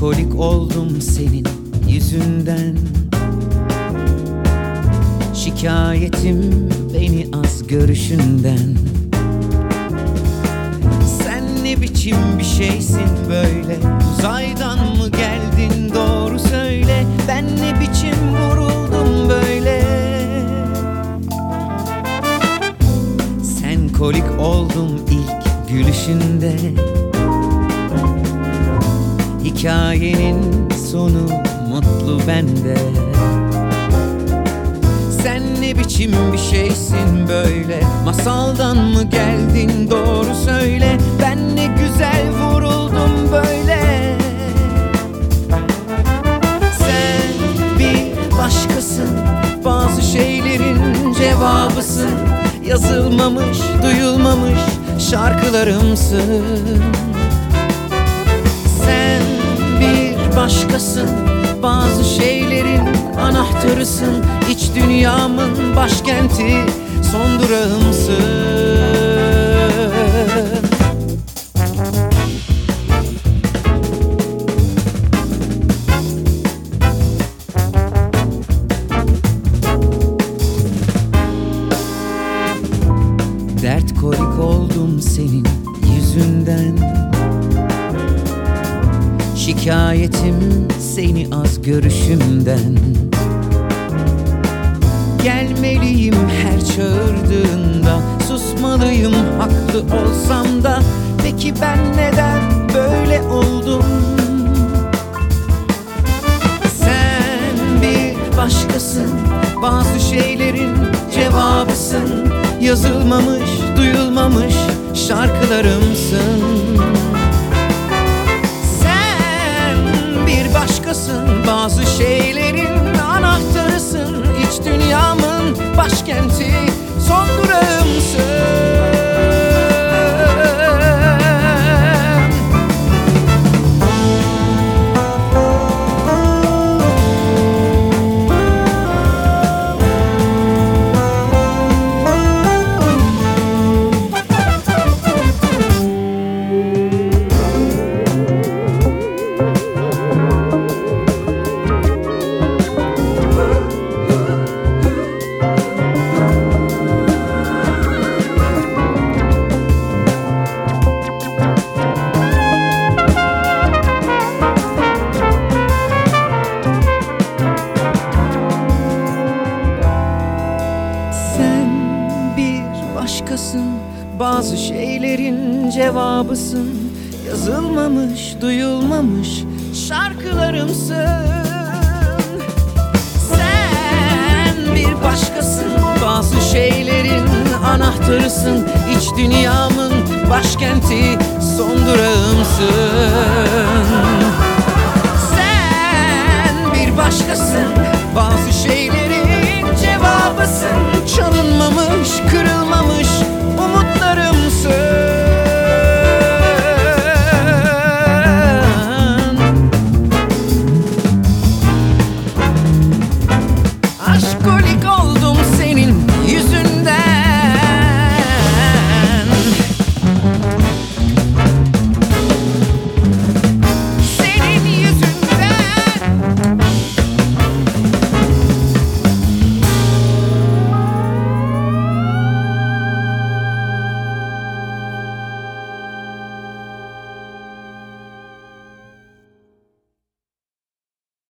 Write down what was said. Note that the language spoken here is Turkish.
kolik oldum senin yüzünden. Şikayetim beni az görüşünden. Sen ne biçim bir şeysin böyle? Uzaydan mı geldin? Doğru söyle. Ben ne biçim vuruldum böyle? Sen kolik oldum ilk gülüşünde Hikayenin sonu mutlu bende. Sen ne biçim bir şeysin böyle? Masaldan mı geldin? Doğru söyle. Ben ne güzel vuruldum böyle. Sen bir başkasın. Bazı şeylerin cevabısın. Yazılmamış, duyulmamış şarkılarımsın başkasın. Bazı şeylerin anahtarısın. İç dünyamın başkenti. Son durağımsın Şikayetim seni az görüşümden. Gelmeliyim her çağırdığında Susmalıyım haklı olsam da. Peki ben neden böyle oldum? Sen bir başkasın Bazı şeylerin cevabısın. Yazılmamış, duyulmamış şarkılarımsın bir başkasın Bazı şeylerin anahtarısın. İç dünyamın başkenti Son cevapsın Bazı şeylerin cevabısın. Yazılmamış, duyulmamış şarkılarımsın. Sen bir başkasın Bazı şeylerin anahtarısın. İç dünyamın başkenti son durağımsın. Sen bir başkasın